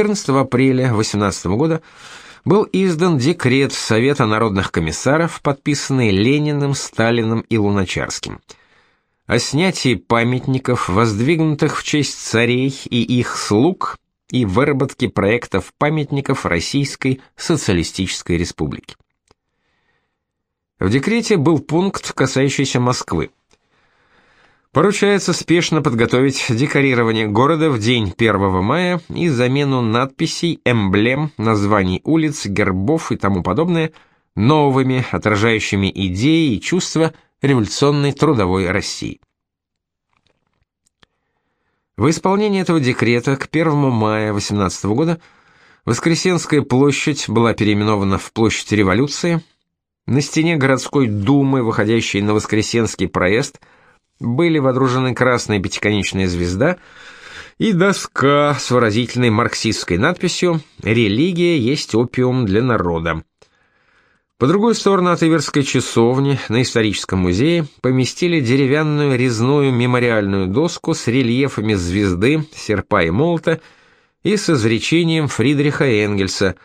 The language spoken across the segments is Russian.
14 апреля 18 года был издан декрет Совета народных комиссаров, подписанный Лениным, Сталиным и Луначарским, о снятии памятников, воздвигнутых в честь царей и их слуг, и выработке проектов памятников Российской социалистической республики. В декрете был пункт, касающийся Москвы. Поручается спешно подготовить декорирование города в день 1 мая и замену надписей, эмблем, названий улиц, гербов и тому подобное новыми, отражающими идеи и чувства революционной трудовой России. В исполнение этого декрета к 1 мая 18 года Воскресенская площадь была переименована в площадь революции. На стене городской думы, выходящей на Воскресенский проезд, были водружены красная пятиконечная звезда и доска с выразительной марксистской надписью «Религия есть опиум для народа». По другую сторону от Иверской часовни на историческом музее поместили деревянную резную мемориальную доску с рельефами звезды, серпа и молота и с изречением Фридриха Энгельса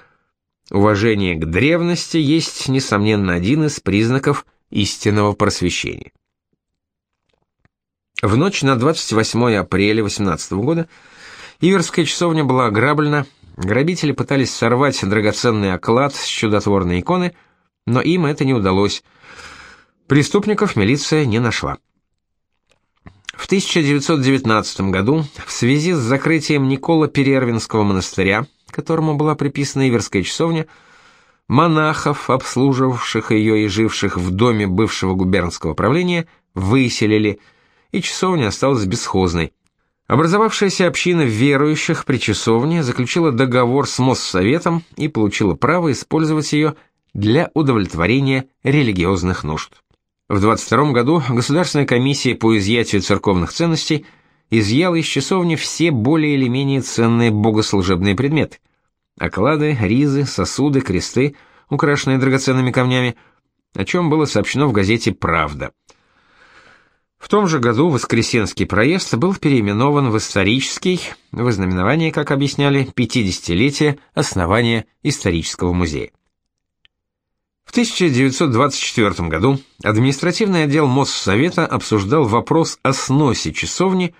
«Уважение к древности есть, несомненно, один из признаков истинного просвещения». В ночь на 28 апреля 18 года Иверская часовня была ограблена, грабители пытались сорвать драгоценный оклад с чудотворной иконы – но им это не удалось. Преступников милиция не нашла. В 1919 году в связи с закрытием Никола Перервинского монастыря, которому была приписана Иверская часовня, монахов, обслуживавших ее и живших в доме бывшего губернского правления, выселили, и часовня осталась бесхозной. Образовавшаяся община верующих при часовне заключила договор с Моссоветом и получила право использовать ее для удовлетворения религиозных нужд. В 22 году Государственная комиссия по изъятию церковных ценностей изъяла из часовни все более или менее ценные богослужебные предметы: оклады, ризы, сосуды, кресты, украшенные драгоценными камнями, о чем было сообщено в газете Правда. В том же году Воскресенский проезд был переименован в исторический, в ознаменование, как объясняли, 50-летия основания исторического музея. В 1924 году административный отдел Моссовета обсуждал вопрос о сносе часовни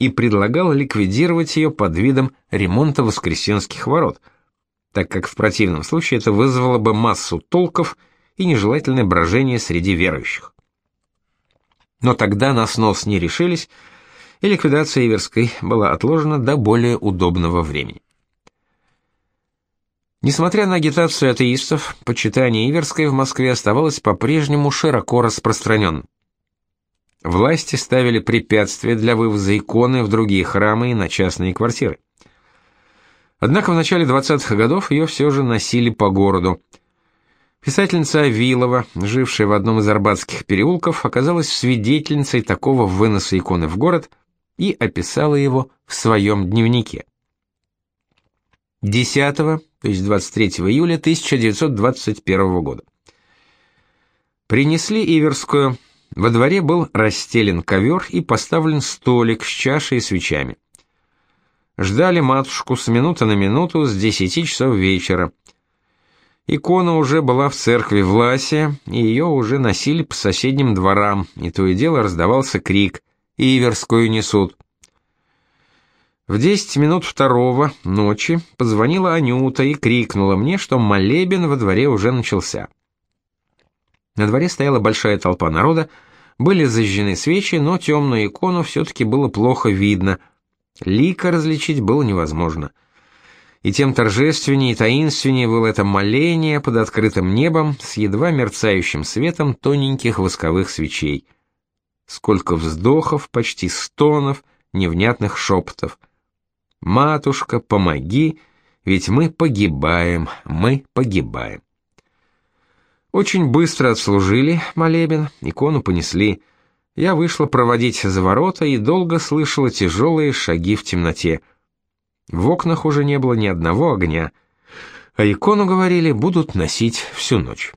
и предлагал ликвидировать ее под видом ремонта Воскресенских ворот, так как в противном случае это вызвало бы массу толков и нежелательное брожение среди верующих. Но тогда на снос не решились, и ликвидация Иверской была отложена до более удобного времени. Несмотря на агитацию атеистов, почитание Иверской в Москве оставалось по-прежнему широко распространенным. Власти ставили препятствия для вывоза иконы в другие храмы и на частные квартиры. Однако в начале 20-х годов ее все же носили по городу. Писательница Авилова, жившая в одном из арбатских переулков, оказалась свидетельницей такого выноса иконы в город и описала его в своем дневнике. 10, то есть 23 июля 1921 года. Принесли Иверскую. Во дворе был расстелен ковер и поставлен столик с чашей и свечами. Ждали матушку с минуты на минуту с 10 часов вечера. Икона уже была в церкви в Ласе, и ее уже носили по соседним дворам, и то и дело раздавался крик «Иверскую несут!». В 10 минут второго ночи позвонила Анюта и крикнула мне, что молебен во дворе уже начался. На дворе стояла большая толпа народа, были зажжены свечи, но темную икону все-таки было плохо видно. Лика различить было невозможно. И тем торжественнее и таинственнее было это моление под открытым небом с едва мерцающим светом тоненьких восковых свечей. Сколько вздохов, почти стонов, невнятных шепотов. Матушка, помоги, ведь мы погибаем, мы погибаем. Очень быстро отслужили молебен, икону понесли. Я вышла проводить за ворота и долго слышала тяжелые шаги в темноте. В окнах уже не было ни одного огня, а икону, говорили, будут носить всю ночь.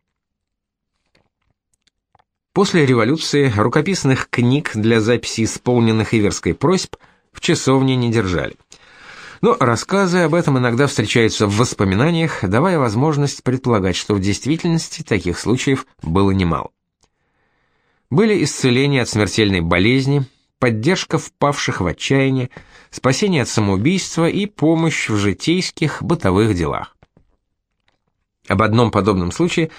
После революции рукописных книг для записи исполненных Иверской просьб в часовне не держали. Но рассказы об этом иногда встречаются в воспоминаниях, давая возможность предполагать, что в действительности таких случаев было немало. Были исцеления от смертельной болезни, поддержка впавших в отчаяние, спасение от самоубийства и помощь в житейских бытовых делах. Об одном подобном случае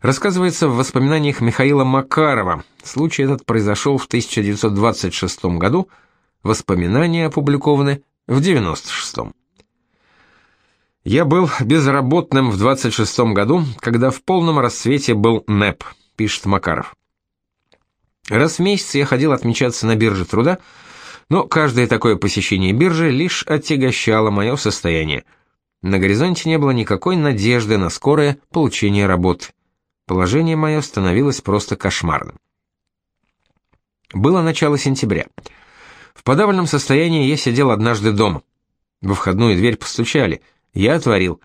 рассказывается в воспоминаниях Михаила Макарова. Случай этот произошел в 1926 году, воспоминания опубликованы в 96-м. Я был безработным в 26 году, когда в полном расцвете был НЭП, пишет Макаров. Раз в месяц я ходил отмечаться на бирже труда, но каждое такое посещение биржи лишь отягощало мое состояние. На горизонте не было никакой надежды на скорое получение работы. Положение мое становилось просто кошмарным. Было начало сентября. В подавленном состоянии я сидел однажды дома. Во входную дверь постучали. Я отворил.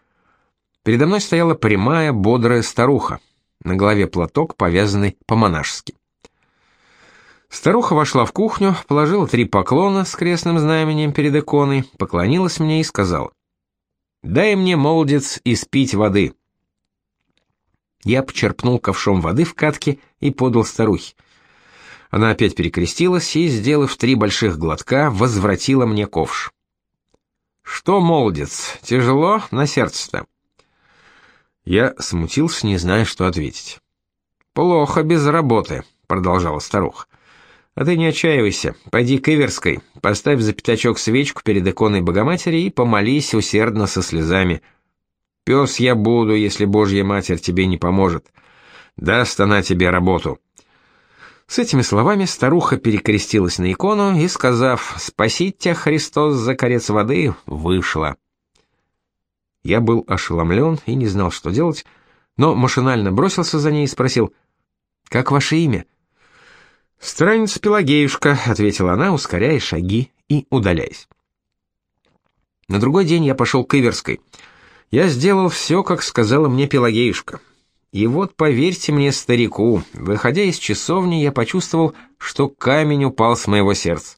Передо мной стояла прямая, бодрая старуха. На голове платок, повязанный по-монашески. Старуха вошла в кухню, положила три поклона с крестным знаменем перед иконой, поклонилась мне и сказала, «Дай мне, молодец, испить воды». Я почерпнул ковшом воды в катке и подал старухе. Она опять перекрестилась и, сделав три больших глотка, возвратила мне ковш. «Что, молодец, тяжело на сердце-то?» Я смутился, не зная, что ответить. «Плохо без работы», — продолжала старуха. А ты не отчаивайся, пойди к Иверской, поставь за пятачок свечку перед иконой Богоматери и помолись усердно со слезами. Пес я буду, если Божья Матерь тебе не поможет. Даст она тебе работу». С этими словами старуха перекрестилась на икону и, сказав «Спасить тебя, Христос, за корец воды», вышла. Я был ошеломлен и не знал, что делать, но машинально бросился за ней и спросил «Как ваше имя?» «Страница Пелагеюшка», — ответила она, ускоряя шаги и удаляясь. На другой день я пошел к Иверской. Я сделал все, как сказала мне Пелагеюшка. И вот, поверьте мне, старику, выходя из часовни, я почувствовал, что камень упал с моего сердца.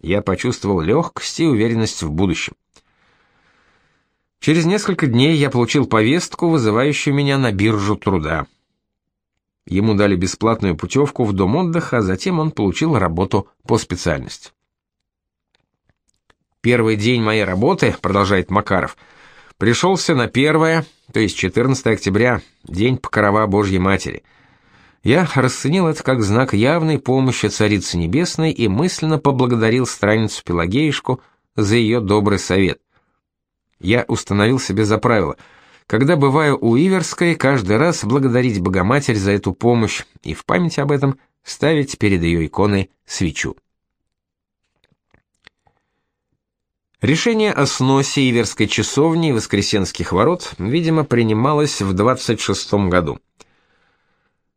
Я почувствовал легкость и уверенность в будущем. Через несколько дней я получил повестку, вызывающую меня на биржу труда. Ему дали бесплатную путевку в дом отдыха, а затем он получил работу по специальности. Первый день моей работы, продолжает Макаров, пришелся на первое, то есть 14 октября, день Покрова Божьей Матери. Я расценил это как знак явной помощи Царицы Небесной и мысленно поблагодарил страницу Пелагеюшку за ее добрый совет. Я установил себе за правило – когда бываю у Иверской, каждый раз благодарить Богоматерь за эту помощь и в память об этом ставить перед ее иконой свечу. Решение о сносе Иверской часовни и Воскресенских ворот, видимо, принималось в 26 году.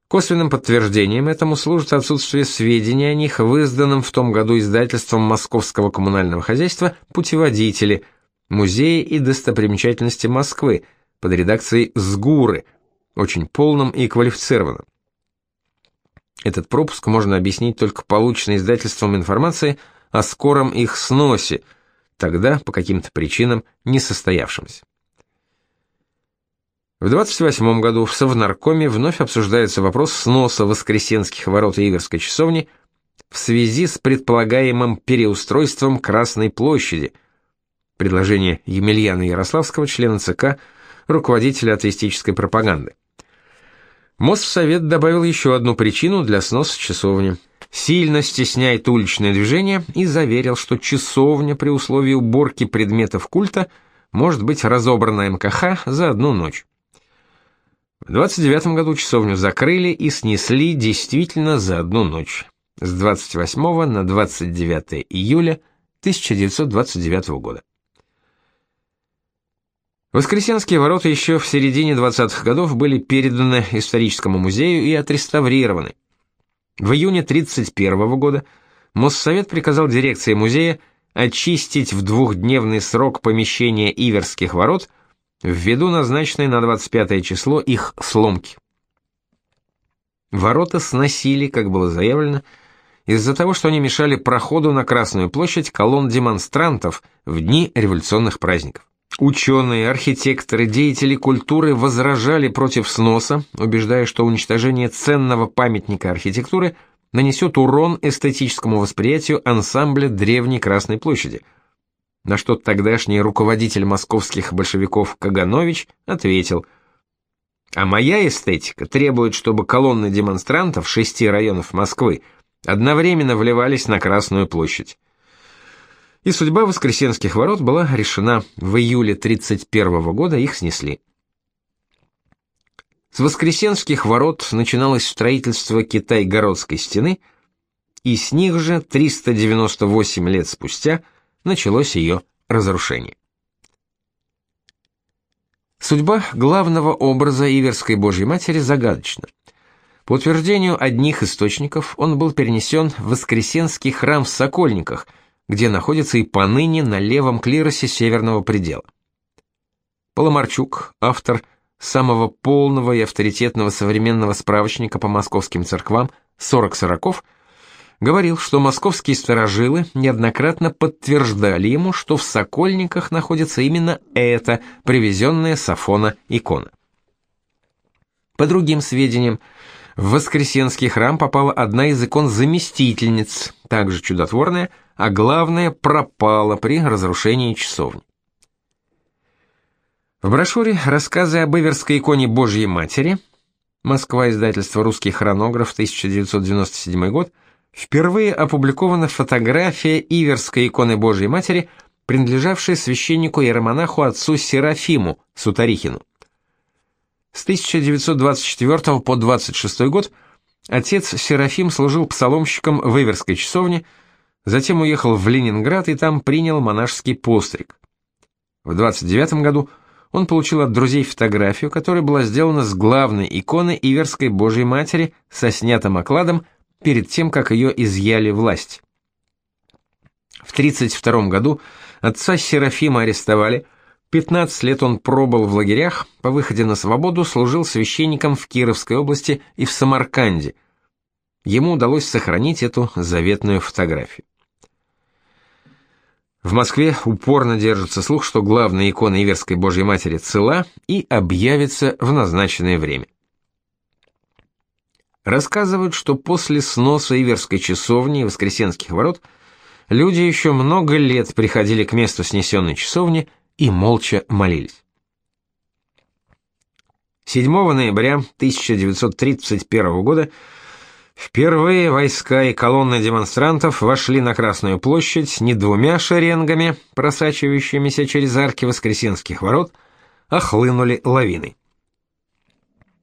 Косвенным подтверждением этому служит отсутствие сведений о них в изданном в том году издательством Московского коммунального хозяйства «Путеводители», «Музеи и достопримечательности Москвы», под редакцией «Сгуры», очень полным и квалифицированным. Этот пропуск можно объяснить только полученной издательством информации о скором их сносе, тогда по каким-то причинам не состоявшемся. В 28 году в Совнаркоме вновь обсуждается вопрос сноса Воскресенских ворот и Игорской часовни в связи с предполагаемым переустройством Красной площади. Предложение Емельяна Ярославского, члена ЦК, руководителя атеистической пропаганды. Моссовет добавил еще одну причину для сноса часовни. Сильно стесняет уличное движение и заверил, что часовня при условии уборки предметов культа может быть разобрана МКХ за одну ночь. В 29 году часовню закрыли и снесли действительно за одну ночь, с 28 на 29 июля 1929 года. Воскресенские ворота еще в середине 20-х годов были переданы историческому музею и отреставрированы. В июне 1931 года Моссовет приказал дирекции музея очистить в двухдневный срок помещение Иверских ворот ввиду назначенной на 25 число их сломки. Ворота сносили, как было заявлено, из-за того, что они мешали проходу на Красную площадь колонн демонстрантов в дни революционных праздников. Ученые, архитекторы, деятели культуры возражали против сноса, убеждая, что уничтожение ценного памятника архитектуры нанесет урон эстетическому восприятию ансамбля древней Красной площади. На что тогдашний руководитель московских большевиков Каганович ответил – а моя эстетика требует, чтобы колонны демонстрантов шести районов Москвы одновременно вливались на Красную площадь. И судьба Воскресенских ворот была решена. В июле 31 года их снесли. С Воскресенских ворот начиналось строительство Китай-Городской стены, и с них же 398 лет спустя началось ее разрушение. Судьба главного образа Иверской Божьей Матери загадочна. По утверждению одних источников, он был перенесен в Воскресенский храм в Сокольниках, где находится и поныне на левом клиросе северного предела. Поломарчук, автор самого полного и авторитетного современного справочника по московским церквам «40 сороков», говорил, что московские сторожилы неоднократно подтверждали ему, что в Сокольниках находится именно эта привезенная с Афона икона. По другим сведениям, в Воскресенский храм попала одна из икон-заместительниц, также чудотворная, а главное, пропала при разрушении часовни. В брошюре «Рассказы об Иверской иконе Божьей Матери» Москва, издательство «Русский хронограф», 1997 год, впервые опубликована фотография Иверской иконы Божьей Матери, принадлежавшей священнику иеромонаху отцу Серафиму Сутарихину. С 1924 по 26 год отец Серафим служил псаломщиком в Иверской часовне, затем уехал в Ленинград и там принял монашеский постриг. В 29 году он получил от друзей фотографию, которая была сделана с главной иконы Иверской Божьей Матери со снятым окладом перед тем, как ее изъяли власть. В 32 году отца Серафима арестовали, 15 лет он пробыл в лагерях, по выходе на свободу служил священником в Кировской области и в Самарканде. Ему удалось сохранить эту заветную фотографию. В Москве упорно держится слух, что главная икона Иверской Божьей Матери цела и объявится в назначенное время. Рассказывают, что после сноса Иверской часовни и Воскресенских ворот люди еще много лет приходили к месту снесенной часовни и молча молились. 7 ноября 1931 года впервые войска и колонны демонстрантов вошли на Красную площадь не двумя шеренгами, просачивающимися через арки Воскресенских ворот, а хлынули лавиной.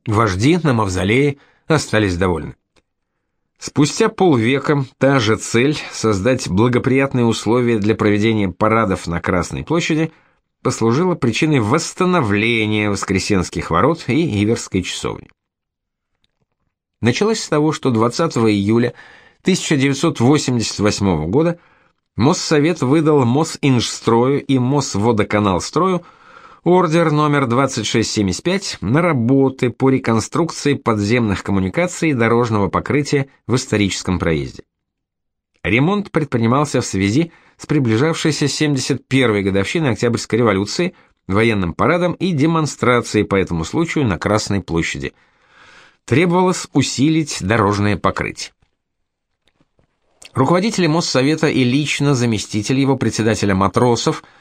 Вожди на мавзолее – остались довольны. Спустя полвека та же цель создать благоприятные условия для проведения парадов на Красной площади послужила причиной восстановления Воскресенских ворот и Иверской часовни. Началось с того, что 20 июля 1988 года Моссовет выдал Мосинжстрою и Мосводоканалстрою Ордер номер 2675 на работы по реконструкции подземных коммуникаций и дорожного покрытия в историческом проезде. Ремонт предпринимался в связи с приближавшейся 71-й годовщиной Октябрьской революции, военным парадом и демонстрацией по этому случаю на Красной площади. Требовалось усилить дорожное покрытие. Руководители Моссовета и лично заместитель его председателя Матросов –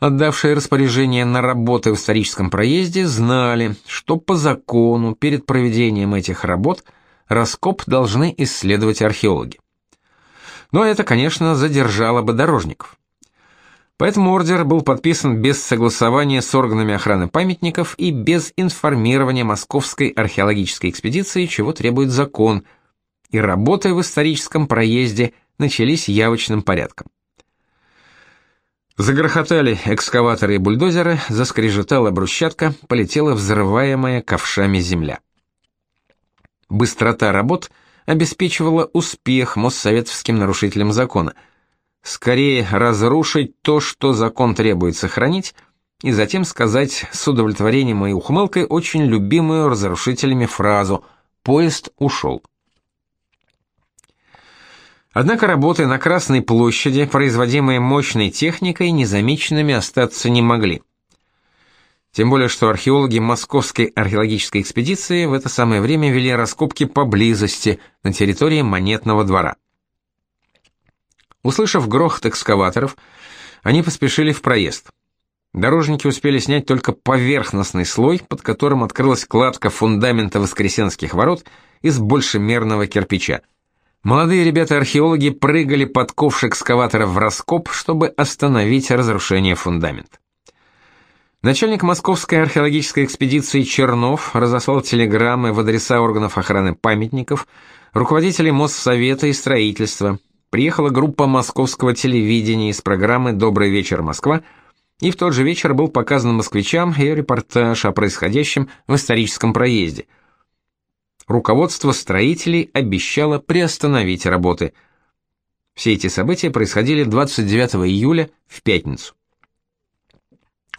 отдавшие распоряжение на работы в историческом проезде, знали, что по закону перед проведением этих работ раскоп должны исследовать археологи. Но это, конечно, задержало бы дорожников. Поэтому ордер был подписан без согласования с органами охраны памятников и без информирования Московской археологической экспедиции, чего требует закон, и работы в историческом проезде начались явочным порядком. Загрохотали экскаваторы и бульдозеры, заскрежетала брусчатка, полетела взрываемая ковшами земля. Быстрота работ обеспечивала успех моссоветовским нарушителям закона. Скорее разрушить то, что закон требует сохранить, и затем сказать с удовлетворением и ухмылкой очень любимую разрушителями фразу «поезд ушел». Однако работы на Красной площади, производимые мощной техникой, незамеченными остаться не могли. Тем более, что археологи Московской археологической экспедиции в это самое время вели раскопки поблизости, на территории Монетного двора. Услышав грохот экскаваторов, они поспешили в проезд. Дорожники успели снять только поверхностный слой, под которым открылась кладка фундамента Воскресенских ворот из большемерного кирпича. Молодые ребята-археологи прыгали под ковш экскаватора в раскоп, чтобы остановить разрушение фундамента. Начальник Московской археологической экспедиции Чернов разослал телеграммы в адреса органов охраны памятников, руководителей Моссовета и строительства. Приехала группа московского телевидения из программы «Добрый вечер, Москва», и в тот же вечер был показан москвичам ее репортаж о происходящем в историческом проезде – руководство строителей обещало приостановить работы. Все эти события происходили 29 июля в пятницу.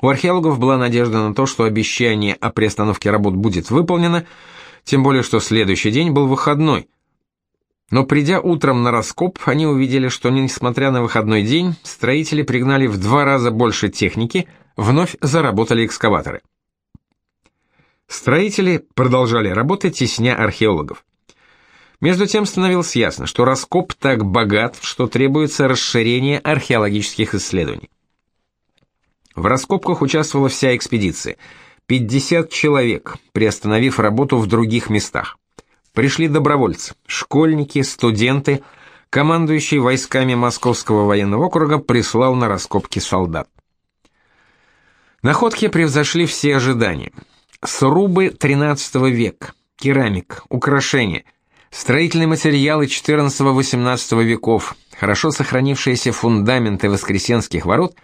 У археологов была надежда на то, что обещание о приостановке работ будет выполнено, тем более что следующий день был выходной. Но придя утром на раскоп, они увидели, что несмотря на выходной день, строители пригнали в два раза больше техники, вновь заработали экскаваторы. Строители продолжали работать, тесня археологов. Между тем становилось ясно, что раскоп так богат, что требуется расширение археологических исследований. В раскопках участвовала вся экспедиция. 50 человек, приостановив работу в других местах. Пришли добровольцы, школьники, студенты, командующий войсками Московского военного округа прислал на раскопки солдат. Находки превзошли все ожидания. Срубы XIII века, керамик, украшения, строительные материалы XIV-XVIII веков, хорошо сохранившиеся фундаменты Воскресенских ворот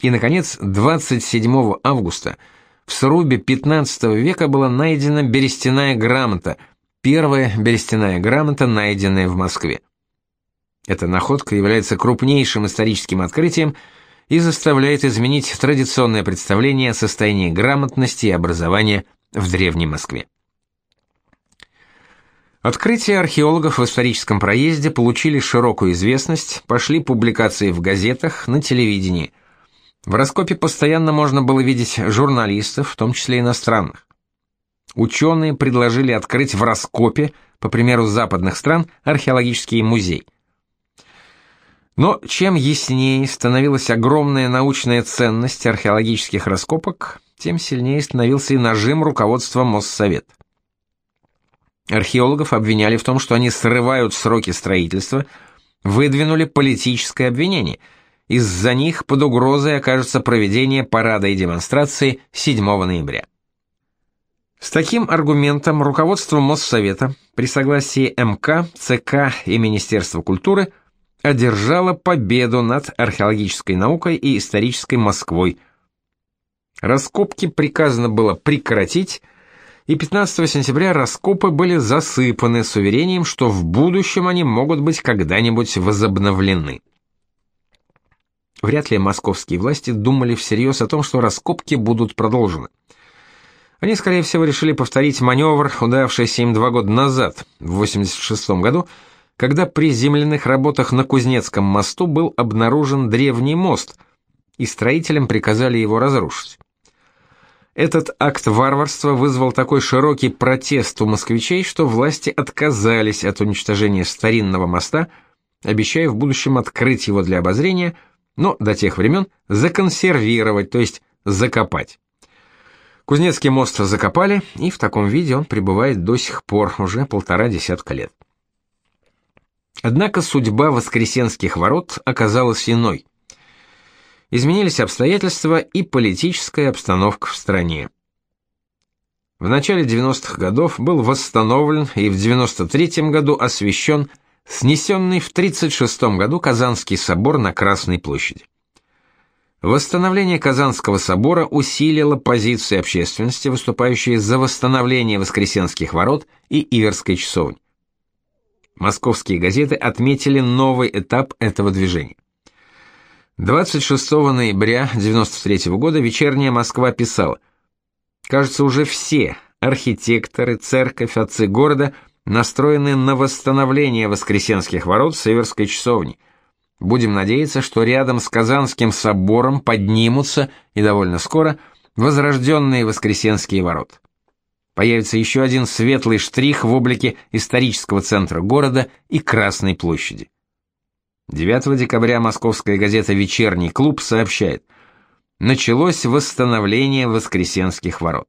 и, наконец, 27 августа в срубе XV века была найдена берестяная грамота, первая берестяная грамота, найденная в Москве. Эта находка является крупнейшим историческим открытием – и заставляет изменить традиционное представление о состоянии грамотности и образования в Древней Москве. Открытия археологов в историческом проезде получили широкую известность, пошли публикации в газетах, на телевидении. В раскопе постоянно можно было видеть журналистов, в том числе иностранных. Ученые предложили открыть в раскопе, по примеру западных стран, археологический музей – но чем яснее становилась огромная научная ценность археологических раскопок, тем сильнее становился и нажим руководства Моссовет. Археологов обвиняли в том, что они срывают сроки строительства, выдвинули политическое обвинение. Из-за них под угрозой окажется проведение парада и демонстрации 7 ноября. С таким аргументом руководство Моссовета при согласии МК, ЦК и Министерства культуры – одержала победу над археологической наукой и исторической Москвой. Раскопки приказано было прекратить, и 15 сентября раскопы были засыпаны с уверением, что в будущем они могут быть когда-нибудь возобновлены. Вряд ли московские власти думали всерьез о том, что раскопки будут продолжены. Они, скорее всего, решили повторить маневр, удавшийся им два года назад, в 86 году, когда при земляных работах на Кузнецком мосту был обнаружен древний мост, и строителям приказали его разрушить. Этот акт варварства вызвал такой широкий протест у москвичей, что власти отказались от уничтожения старинного моста, обещая в будущем открыть его для обозрения, но до тех времен законсервировать, то есть закопать. Кузнецкий мост закопали, и в таком виде он пребывает до сих пор, уже полтора десятка лет. Однако судьба Воскресенских ворот оказалась иной. Изменились обстоятельства и политическая обстановка в стране. В начале 90-х годов был восстановлен и в 93 году освящен снесенный в 36 году Казанский собор на Красной площади. Восстановление Казанского собора усилило позиции общественности, выступающей за восстановление Воскресенских ворот и Иверской часовни. Московские газеты отметили новый этап этого движения. 26 ноября 93 года вечерняя Москва писала: "Кажется, уже все архитекторы, церковь, отцы города настроены на восстановление Воскресенских ворот Северской часовни. Будем надеяться, что рядом с Казанским собором поднимутся, и довольно скоро, возрожденные Воскресенские ворота. Появится еще один светлый штрих в облике исторического центра города и Красной площади. 9 декабря московская газета «Вечерний клуб» сообщает, началось восстановление Воскресенских ворот.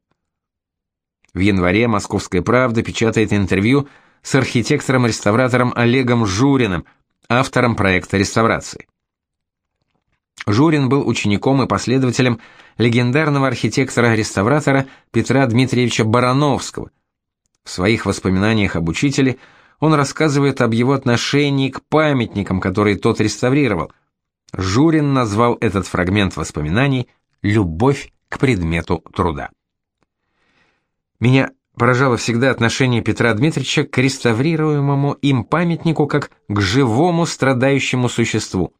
В январе «Московская правда» печатает интервью с архитектором-реставратором Олегом Журиным, автором проекта реставрации. Журин был учеником и последователем легендарного архитектора-реставратора Петра Дмитриевича Барановского. В своих воспоминаниях об учителе он рассказывает об его отношении к памятникам, которые тот реставрировал. Журин назвал этот фрагмент воспоминаний «Любовь к предмету труда». Меня поражало всегда отношение Петра Дмитриевича к реставрируемому им памятнику как к живому страдающему существу.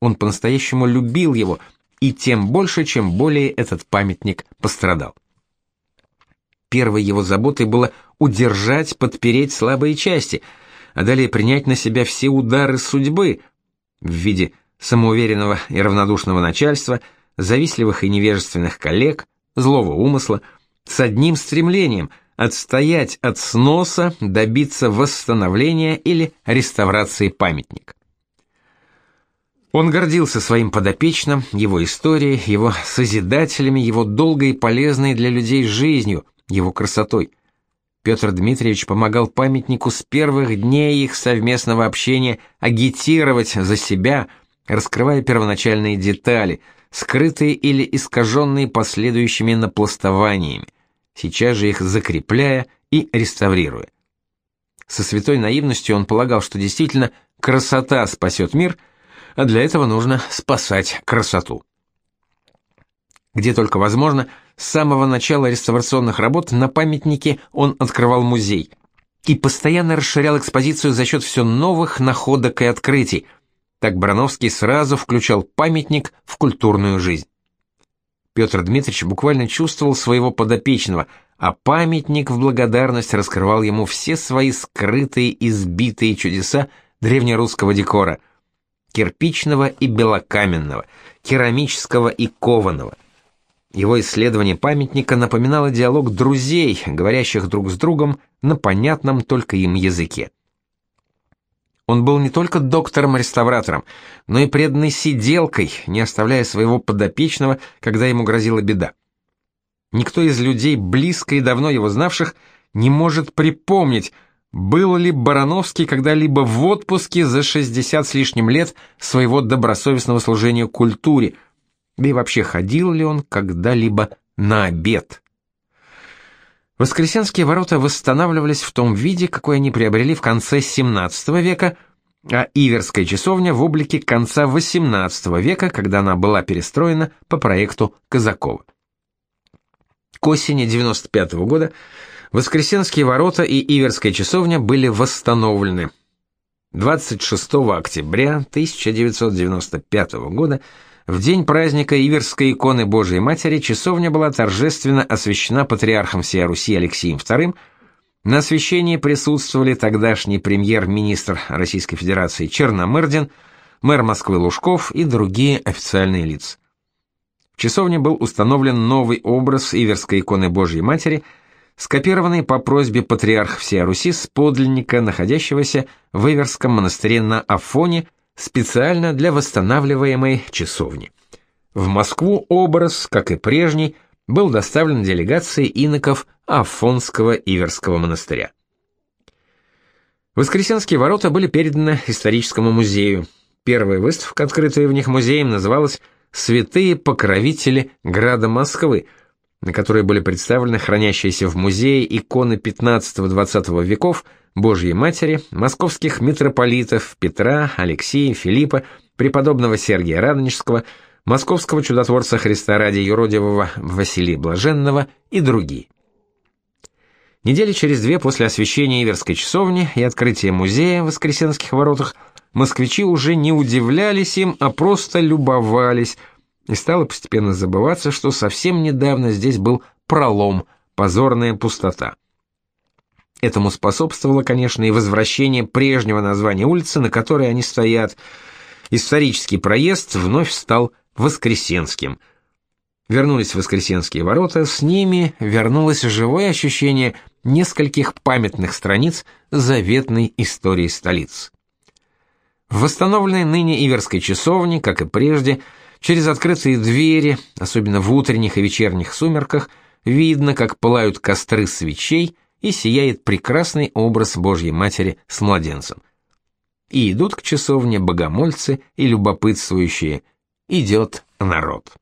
Он по-настоящему любил его, и тем больше, чем более этот памятник пострадал. Первой его заботой было удержать, подпереть слабые части, а далее принять на себя все удары судьбы в виде самоуверенного и равнодушного начальства, завистливых и невежественных коллег, злого умысла, с одним стремлением отстоять от сноса, добиться восстановления или реставрации памятника. Он гордился своим подопечным, его историей, его созидателями, его долгой и полезной для людей жизнью, его красотой. Петр Дмитриевич помогал памятнику с первых дней их совместного общения агитировать за себя, раскрывая первоначальные детали, скрытые или искаженные последующими напластованиями, сейчас же их закрепляя и реставрируя. Со святой наивностью он полагал, что действительно красота спасет мир – а для этого нужно спасать красоту. Где только возможно, с самого начала реставрационных работ на памятнике он открывал музей и постоянно расширял экспозицию за счет все новых находок и открытий. Так Барановский сразу включал памятник в культурную жизнь. Петр Дмитриевич буквально чувствовал своего подопечного, а памятник в благодарность раскрывал ему все свои скрытые избитые чудеса древнерусского декора – кирпичного и белокаменного, керамического и кованого. Его исследование памятника напоминало диалог друзей, говорящих друг с другом на понятном только им языке. Он был не только доктором-реставратором, но и преданной сиделкой, не оставляя своего подопечного, когда ему грозила беда. Никто из людей, близко и давно его знавших, не может припомнить, был ли Барановский когда-либо в отпуске за 60 с лишним лет своего добросовестного служения культуре, да и вообще ходил ли он когда-либо на обед? Воскресенские ворота восстанавливались в том виде, какой они приобрели в конце XVII века, а Иверская часовня в облике конца XVIII века, когда она была перестроена по проекту Казакова. К осени 95 -го года Воскресенские ворота и Иверская часовня были восстановлены. 26 октября 1995 года, в день праздника Иверской иконы Божией Матери, часовня была торжественно освящена патриархом всей Руси Алексеем II. На освящении присутствовали тогдашний премьер-министр Российской Федерации Черномырдин, мэр Москвы Лужков и другие официальные лица. В часовне был установлен новый образ Иверской иконы Божьей Матери – скопированный по просьбе патриарха всей Руси с подлинника, находящегося в Иверском монастыре на Афоне, специально для восстанавливаемой часовни. В Москву образ, как и прежний, был доставлен делегацией иноков Афонского Иверского монастыря. Воскресенские ворота были переданы историческому музею. Первая выставка, открытая в них музеем, называлась «Святые покровители града Москвы», на которой были представлены хранящиеся в музее иконы XV-XX веков Божьей Матери, московских митрополитов Петра, Алексея, Филиппа, преподобного Сергия Радонежского, московского чудотворца Христа ради юродивого Василия Блаженного и другие. Недели через две после освящения Иверской часовни и открытия музея в Воскресенских воротах москвичи уже не удивлялись им, а просто любовались – и стало постепенно забываться, что совсем недавно здесь был пролом, позорная пустота. Этому способствовало, конечно, и возвращение прежнего названия улицы, на которой они стоят. Исторический проезд вновь стал Воскресенским. Вернулись Воскресенские ворота, с ними вернулось живое ощущение нескольких памятных страниц заветной истории столицы. В восстановленной ныне Иверской часовне, как и прежде, через открытые двери, особенно в утренних и вечерних сумерках, видно, как пылают костры свечей и сияет прекрасный образ Божьей Матери с младенцем. И идут к часовне богомольцы и любопытствующие. Идет народ.